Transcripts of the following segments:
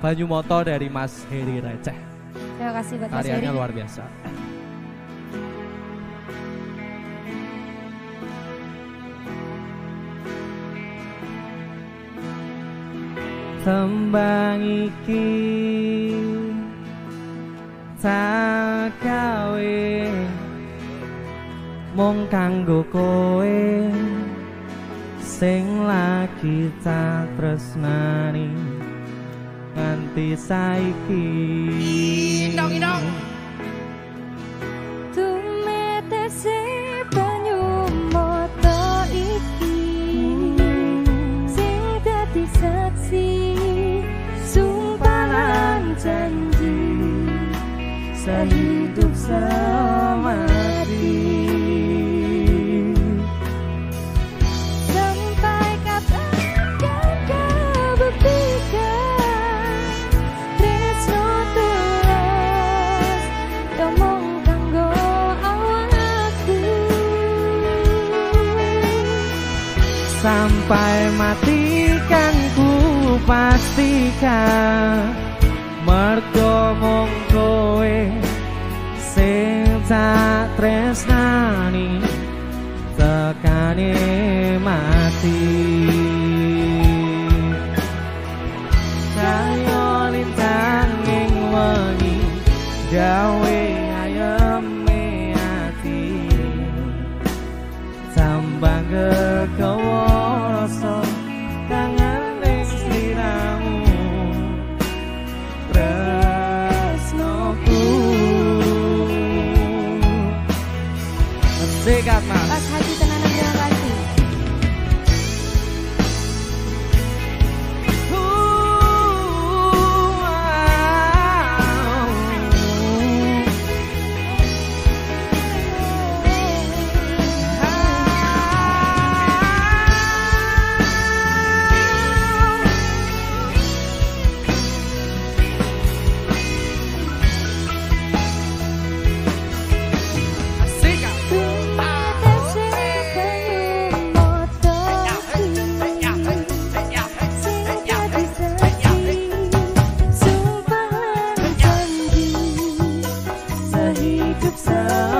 Banyu Moto dari Mas Heri Receh. Terima kasih buat Mas Heri. Luar biasa. Tembang iki tak gawe mung kanggo kowe sing lagi tak tresnani nganti saiki. Indong, indong. Tumetese banyu moto iki. Sing dadi saksi janji. Sehidup semati sampai mati kan ku pastikan. Mergo mung kowe sing tak tresnani tekane mati. Kayo lintang ing wengi gawe ayeme ati. Tambah kegawa rasa kangen ning sliramu tresnoku Terima kasih Sehidup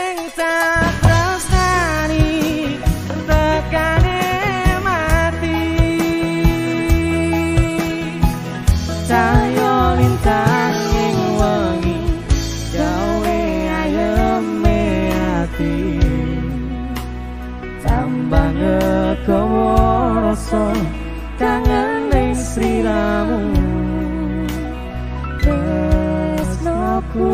kangen ning sliramu tresnoku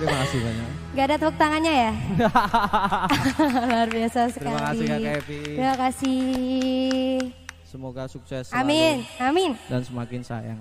Terima kasih banyak. Gak ada tepuk tangannya ya? Luar biasa sekali. Terima kasih Kak Evi. Terima kasih. Semoga sukses selalu Amin, amin. dan semakin sayang.